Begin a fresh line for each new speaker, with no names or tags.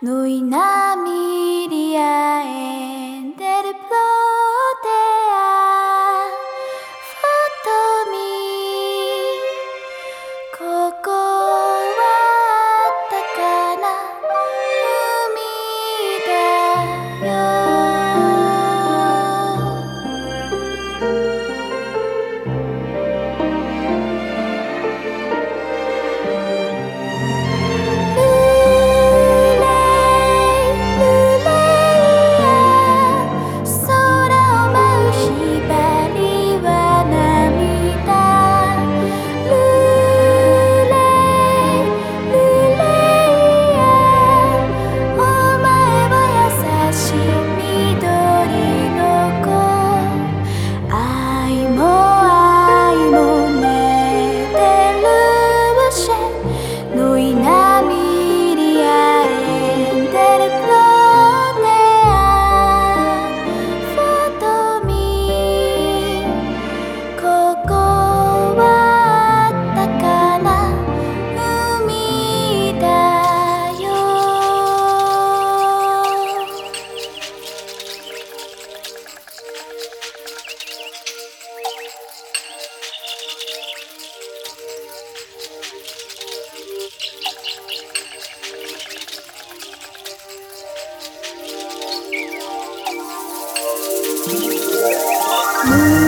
Nu i Namiria endere Move.